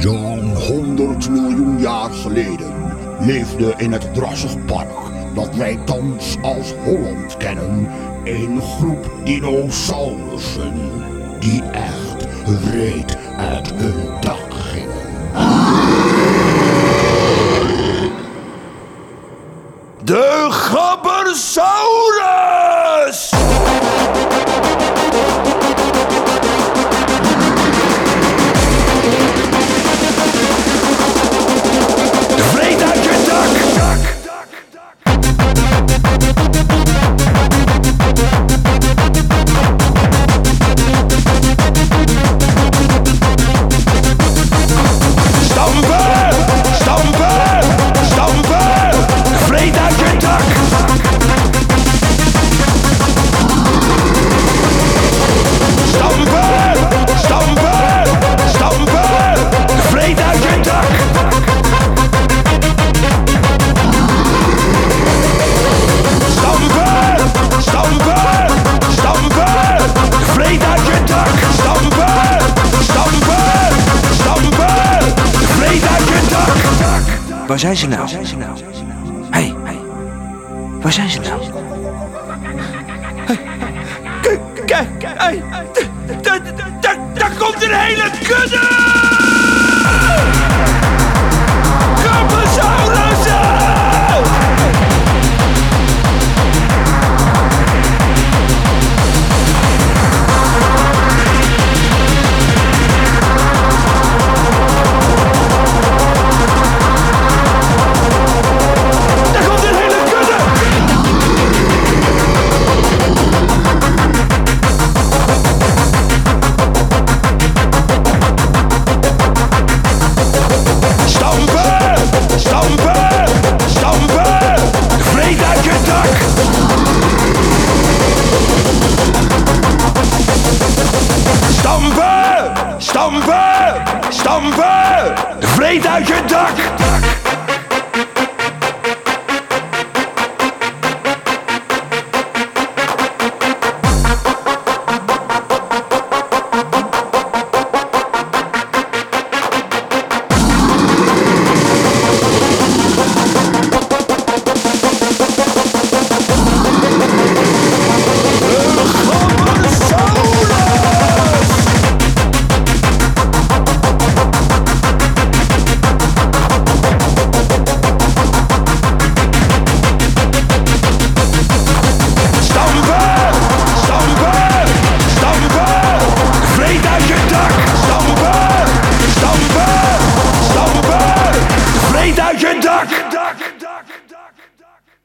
Zo'n 100 miljoen jaar geleden leefde in het drassig park dat wij thans als Holland kennen een groep dinosaurussen die echt wreed uit hun dak gingen. De Gabbersaurus! Waar zijn ze nou? Hé, hey, waar zijn ze nou? Kijk, kijk, daar komt een hele kudde! Stampen! Stampen! Vreet uit je dak!